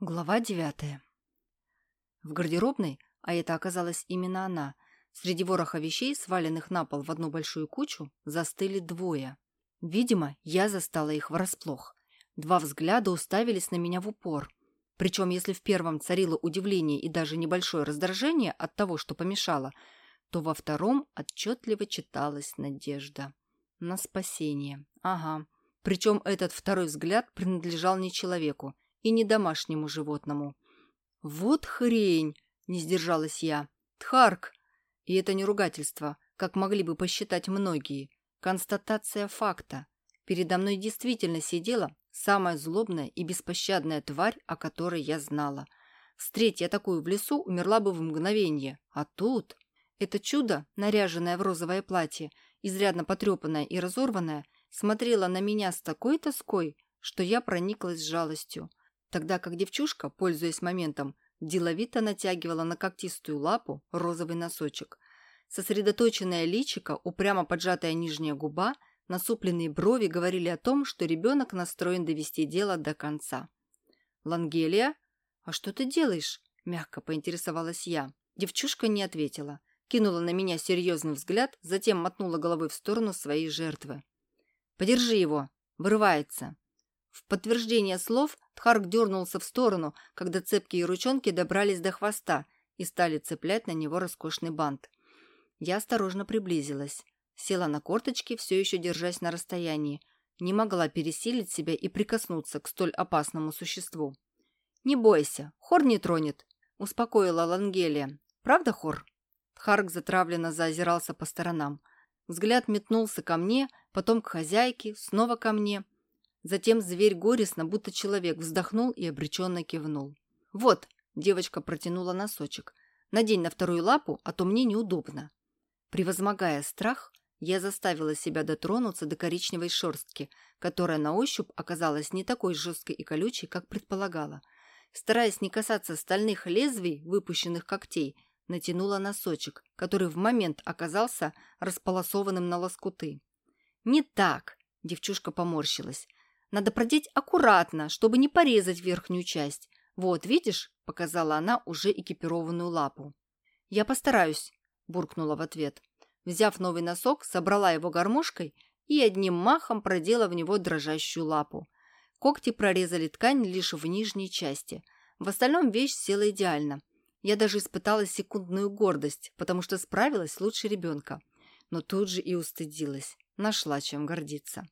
Глава девятая. В гардеробной, а это оказалась именно она, среди вороха вещей, сваленных на пол в одну большую кучу, застыли двое. Видимо, я застала их врасплох. Два взгляда уставились на меня в упор. Причем, если в первом царило удивление и даже небольшое раздражение от того, что помешало, то во втором отчетливо читалась надежда. На спасение. Ага. Причем этот второй взгляд принадлежал не человеку, и не домашнему животному. «Вот хрень!» – не сдержалась я. «Тхарк!» И это не ругательство, как могли бы посчитать многие. Констатация факта. Передо мной действительно сидела самая злобная и беспощадная тварь, о которой я знала. Встреть я такую в лесу, умерла бы в мгновение. А тут... Это чудо, наряженное в розовое платье, изрядно потрепанное и разорванное, смотрело на меня с такой тоской, что я прониклась жалостью тогда как девчушка, пользуясь моментом, деловито натягивала на когтистую лапу розовый носочек. Сосредоточенное личико, упрямо поджатая нижняя губа, насупленные брови говорили о том, что ребенок настроен довести дело до конца. «Лангелия? А что ты делаешь?» – мягко поинтересовалась я. Девчушка не ответила. Кинула на меня серьезный взгляд, затем мотнула головой в сторону своей жертвы. «Подержи его!» Вырывается. В подтверждение слов Тхарк дернулся в сторону, когда цепкие ручонки добрались до хвоста и стали цеплять на него роскошный бант. Я осторожно приблизилась. Села на корточки, все еще держась на расстоянии. Не могла пересилить себя и прикоснуться к столь опасному существу. «Не бойся, Хор не тронет», — успокоила Лангелия. «Правда, Хор?» Тхарк затравленно заозирался по сторонам. Взгляд метнулся ко мне, потом к хозяйке, снова ко мне — Затем зверь горестно, будто человек, вздохнул и обреченно кивнул. «Вот», – девочка протянула носочек, – «надень на вторую лапу, а то мне неудобно». Превозмогая страх, я заставила себя дотронуться до коричневой шерстки, которая на ощупь оказалась не такой жесткой и колючей, как предполагала. Стараясь не касаться стальных лезвий, выпущенных когтей, натянула носочек, который в момент оказался располосованным на лоскуты. «Не так!» – девчушка поморщилась. Надо продеть аккуратно, чтобы не порезать верхнюю часть. Вот, видишь?» – показала она уже экипированную лапу. «Я постараюсь», – буркнула в ответ. Взяв новый носок, собрала его гармошкой и одним махом продела в него дрожащую лапу. Когти прорезали ткань лишь в нижней части. В остальном вещь села идеально. Я даже испытала секундную гордость, потому что справилась лучше ребенка. Но тут же и устыдилась. Нашла чем гордиться.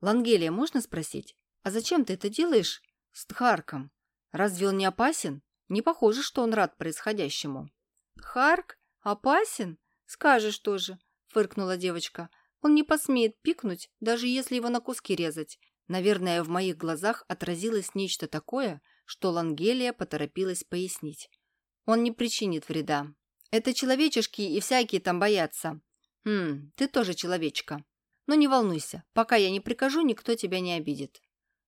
«Лангелия, можно спросить? А зачем ты это делаешь с Тхарком? Разве он не опасен? Не похоже, что он рад происходящему». «Харк? Опасен? Скажешь тоже», — фыркнула девочка. «Он не посмеет пикнуть, даже если его на куски резать». Наверное, в моих глазах отразилось нечто такое, что Лангелия поторопилась пояснить. «Он не причинит вреда. Это человечешки и всякие там боятся». «Хм, ты тоже человечка», но не волнуйся, пока я не прикажу, никто тебя не обидит».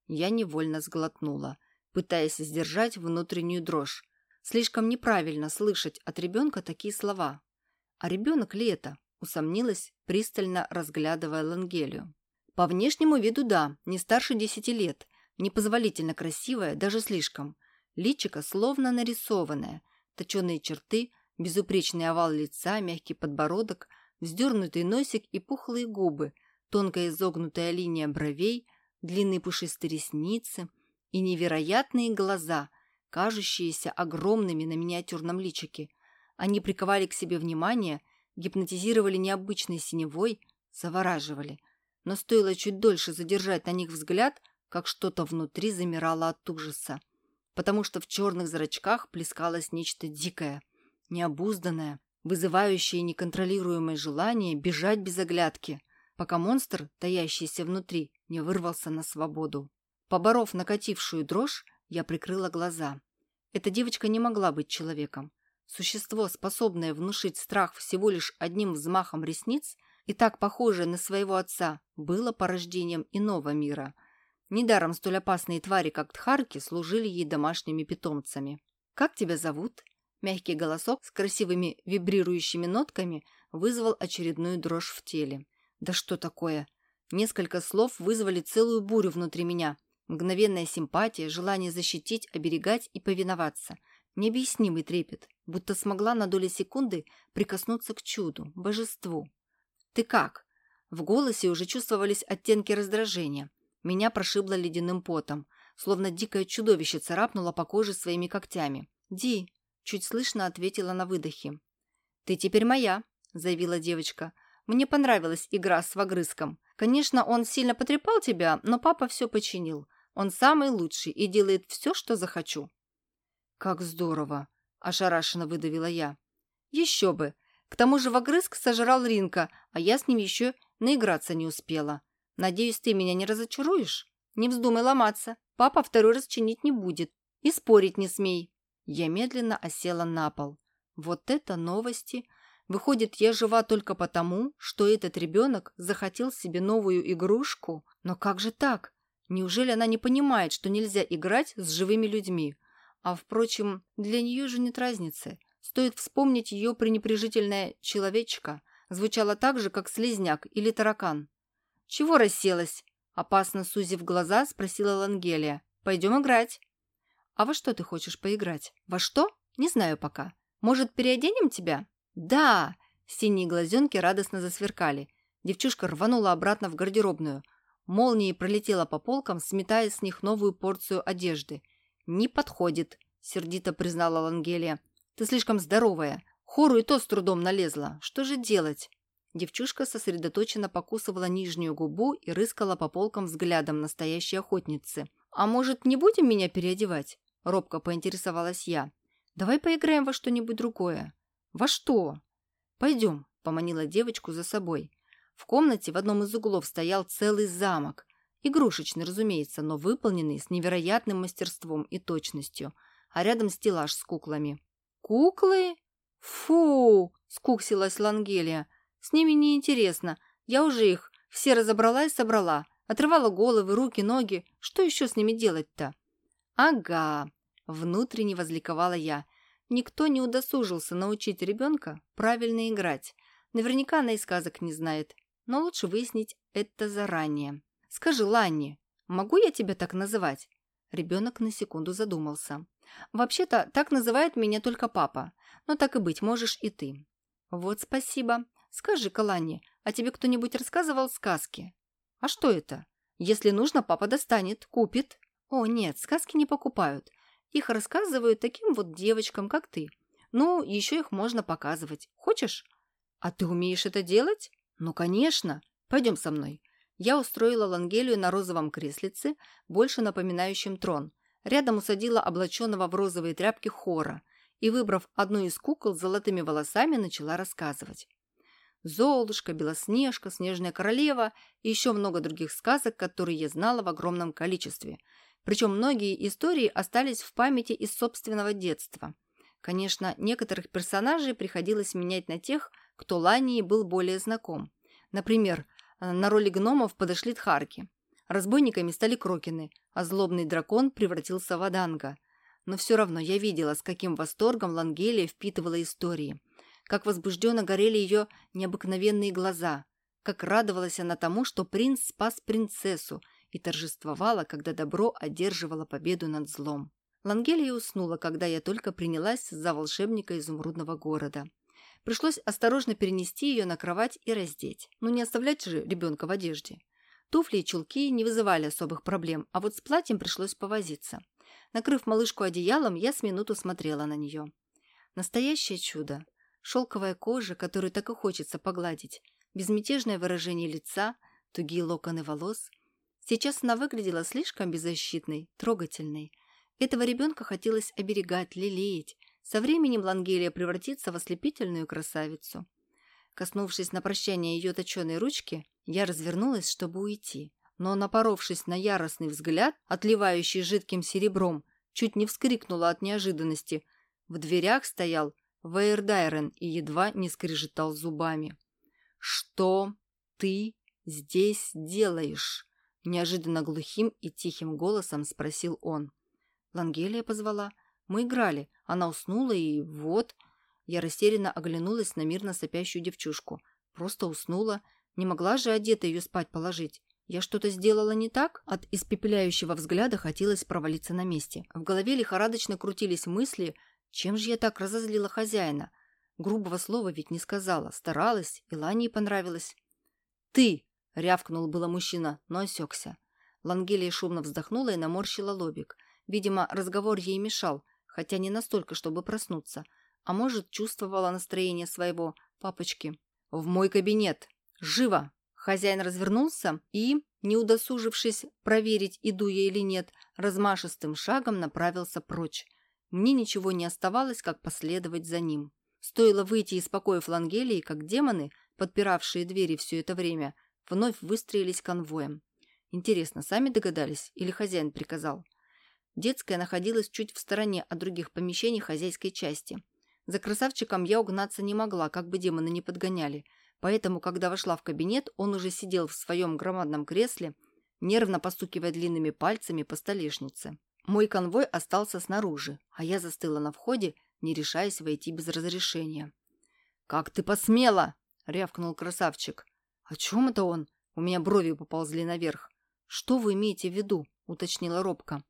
Я невольно сглотнула, пытаясь сдержать внутреннюю дрожь. Слишком неправильно слышать от ребенка такие слова. А ребенок ли это? Усомнилась, пристально разглядывая Лангелию. По внешнему виду да, не старше десяти лет, непозволительно красивая, даже слишком. Личико словно нарисованное, точеные черты, безупречный овал лица, мягкий подбородок, вздернутый носик и пухлые губы – тонкая изогнутая линия бровей, длинные пушистые ресницы и невероятные глаза, кажущиеся огромными на миниатюрном личике. Они приковали к себе внимание, гипнотизировали необычной синевой, завораживали. Но стоило чуть дольше задержать на них взгляд, как что-то внутри замирало от ужаса, потому что в черных зрачках плескалось нечто дикое, необузданное, вызывающее неконтролируемое желание бежать без оглядки – пока монстр, таящийся внутри, не вырвался на свободу. Поборов накатившую дрожь, я прикрыла глаза. Эта девочка не могла быть человеком. Существо, способное внушить страх всего лишь одним взмахом ресниц и так похожее на своего отца, было порождением иного мира. Недаром столь опасные твари, как Тхарки, служили ей домашними питомцами. «Как тебя зовут?» Мягкий голосок с красивыми вибрирующими нотками вызвал очередную дрожь в теле. Да что такое? Несколько слов вызвали целую бурю внутри меня. Мгновенная симпатия, желание защитить, оберегать и повиноваться. Необъяснимый трепет, будто смогла на доли секунды прикоснуться к чуду, божеству. «Ты как?» В голосе уже чувствовались оттенки раздражения. Меня прошибло ледяным потом, словно дикое чудовище царапнуло по коже своими когтями. «Ди!» – чуть слышно ответила на выдохе. «Ты теперь моя!» – заявила девочка. «Мне понравилась игра с вогрызком. Конечно, он сильно потрепал тебя, но папа все починил. Он самый лучший и делает все, что захочу». «Как здорово!» – ошарашенно выдавила я. «Еще бы! К тому же вогрызк сожрал Ринка, а я с ним еще наиграться не успела. Надеюсь, ты меня не разочаруешь? Не вздумай ломаться. Папа второй раз чинить не будет. И спорить не смей». Я медленно осела на пол. Вот это новости! Выходит, я жива только потому, что этот ребенок захотел себе новую игрушку? Но как же так? Неужели она не понимает, что нельзя играть с живыми людьми? А, впрочем, для нее же нет разницы. Стоит вспомнить ее пренепрежительное «человечка». Звучало так же, как слезняк или таракан. «Чего расселась?» Опасно сузив глаза, спросила Лангелия. «Пойдем играть». «А во что ты хочешь поиграть? Во что? Не знаю пока. Может, переоденем тебя?» «Да!» Синие глазенки радостно засверкали. Девчушка рванула обратно в гардеробную – Молнией пролетела по полкам, сметая с них новую порцию одежды. «Не подходит», — сердито признала Лангелия. «Ты слишком здоровая. Хору и то с трудом налезла. Что же делать?» Девчушка сосредоточенно покусывала нижнюю губу и рыскала по полкам взглядом настоящей охотницы. «А может, не будем меня переодевать?» — робко поинтересовалась я. «Давай поиграем во что-нибудь другое». «Во что?» «Пойдем», — поманила девочку за собой. В комнате в одном из углов стоял целый замок. Игрушечный, разумеется, но выполненный с невероятным мастерством и точностью. А рядом стеллаж с куклами. «Куклы? Фу!» — скуксилась Лангелия. «С ними неинтересно. Я уже их все разобрала и собрала. Отрывала головы, руки, ноги. Что еще с ними делать-то?» «Ага!» — внутренне возликовала я. Никто не удосужился научить ребенка правильно играть. Наверняка она и сказок не знает но лучше выяснить это заранее. «Скажи, Ланни, могу я тебя так называть?» Ребенок на секунду задумался. «Вообще-то, так называет меня только папа. Но так и быть, можешь и ты». «Вот спасибо. Скажи-ка, Ланни, а тебе кто-нибудь рассказывал сказки?» «А что это? Если нужно, папа достанет, купит». «О, нет, сказки не покупают. Их рассказывают таким вот девочкам, как ты. Ну, еще их можно показывать. Хочешь?» «А ты умеешь это делать?» «Ну, конечно. Пойдем со мной». Я устроила Лангелию на розовом креслице, больше напоминающем трон. Рядом усадила облаченного в розовые тряпки хора и, выбрав одну из кукол с золотыми волосами, начала рассказывать. Золушка, Белоснежка, Снежная королева и еще много других сказок, которые я знала в огромном количестве. Причем многие истории остались в памяти из собственного детства. Конечно, некоторых персонажей приходилось менять на тех, кто Лании был более знаком. Например, на роли гномов подошли тхарки. Разбойниками стали крокины, а злобный дракон превратился в Аданга. Но все равно я видела, с каким восторгом Лангелия впитывала истории, как возбужденно горели ее необыкновенные глаза, как радовалась она тому, что принц спас принцессу и торжествовала, когда добро одерживало победу над злом. Лангелия уснула, когда я только принялась за волшебника изумрудного города. Пришлось осторожно перенести ее на кровать и раздеть. Ну не оставлять же ребенка в одежде. Туфли и чулки не вызывали особых проблем, а вот с платьем пришлось повозиться. Накрыв малышку одеялом, я с минуту смотрела на нее. Настоящее чудо. Шелковая кожа, которую так и хочется погладить, безмятежное выражение лица, тугие локоны волос. Сейчас она выглядела слишком беззащитной, трогательной. Этого ребенка хотелось оберегать, лелеять, со временем Лангелия превратится в ослепительную красавицу. Коснувшись на прощание ее точеной ручки, я развернулась, чтобы уйти. Но, напоровшись на яростный взгляд, отливающий жидким серебром, чуть не вскрикнула от неожиданности. В дверях стоял Вейердайрен и едва не скрежетал зубами. «Что ты здесь делаешь?» Неожиданно глухим и тихим голосом спросил он. Лангелия позвала. Мы играли. Она уснула, и вот... Я растерянно оглянулась на мирно сопящую девчушку. Просто уснула. Не могла же одета ее спать положить. Я что-то сделала не так? От испепеляющего взгляда хотелось провалиться на месте. В голове лихорадочно крутились мысли, чем же я так разозлила хозяина. Грубого слова ведь не сказала. Старалась, и Лане понравилось. «Ты!» — рявкнул было мужчина, но осекся. Лангелия шумно вздохнула и наморщила лобик. Видимо, разговор ей мешал, хотя не настолько, чтобы проснуться. А может, чувствовала настроение своего папочки. «В мой кабинет! Живо!» Хозяин развернулся и, не удосужившись проверить, иду я или нет, размашистым шагом направился прочь. Мне ничего не оставалось, как последовать за ним. Стоило выйти из покоев Лангелии, как демоны, подпиравшие двери все это время, вновь выстроились конвоем. Интересно, сами догадались или хозяин приказал? Детская находилась чуть в стороне от других помещений хозяйской части. За красавчиком я угнаться не могла, как бы демоны не подгоняли – Поэтому, когда вошла в кабинет, он уже сидел в своем громадном кресле, нервно постукивая длинными пальцами по столешнице. Мой конвой остался снаружи, а я застыла на входе, не решаясь войти без разрешения. «Как ты посмела!» — рявкнул красавчик. «О чем это он?» У меня брови поползли наверх. «Что вы имеете в виду?» — уточнила робко.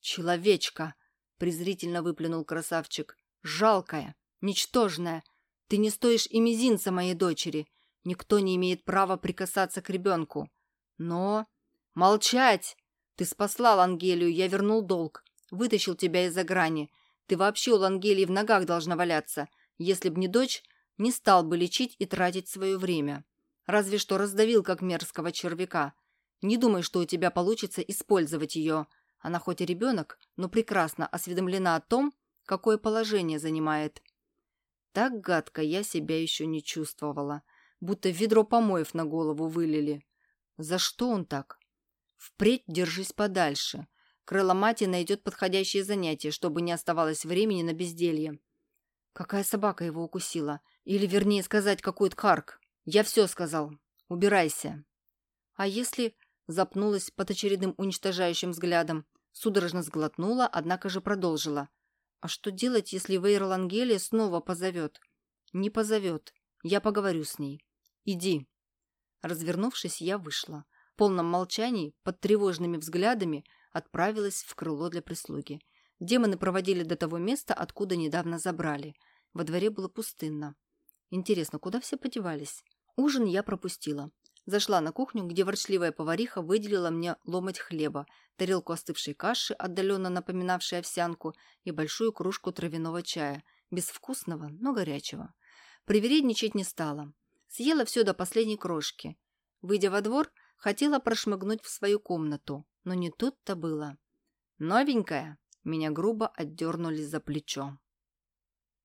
«Человечка!» — презрительно выплюнул красавчик. «Жалкая! Ничтожная! Ты не стоишь и мизинца моей дочери! Никто не имеет права прикасаться к ребенку. Но... Молчать! Ты спасла Лангелию, я вернул долг. Вытащил тебя из-за грани. Ты вообще у Лангелии в ногах должна валяться. Если б не дочь, не стал бы лечить и тратить свое время. Разве что раздавил, как мерзкого червяка. Не думай, что у тебя получится использовать ее. Она хоть и ребенок, но прекрасно осведомлена о том, какое положение занимает. Так гадко я себя еще не чувствовала будто ведро помоев на голову вылили. За что он так? Впредь держись подальше. Крыломати найдет подходящее занятие, чтобы не оставалось времени на безделье. Какая собака его укусила? Или, вернее сказать, какой тхарк? Я все сказал. Убирайся. А если... Запнулась под очередным уничтожающим взглядом. Судорожно сглотнула, однако же продолжила. А что делать, если Вейр Лангелия снова позовет? Не позовет. Я поговорю с ней. Иди». Развернувшись, я вышла. В полном молчании, под тревожными взглядами, отправилась в крыло для прислуги. Демоны проводили до того места, откуда недавно забрали. Во дворе было пустынно. Интересно, куда все подевались? Ужин я пропустила. Зашла на кухню, где ворчливая повариха выделила мне ломоть хлеба, тарелку остывшей каши, отдаленно напоминавшей овсянку, и большую кружку травяного чая, безвкусного, но горячего. Привередничать не стала. Съела все до последней крошки. Выйдя во двор, хотела прошмыгнуть в свою комнату, но не тут-то было. «Новенькая!» Меня грубо отдернули за плечо.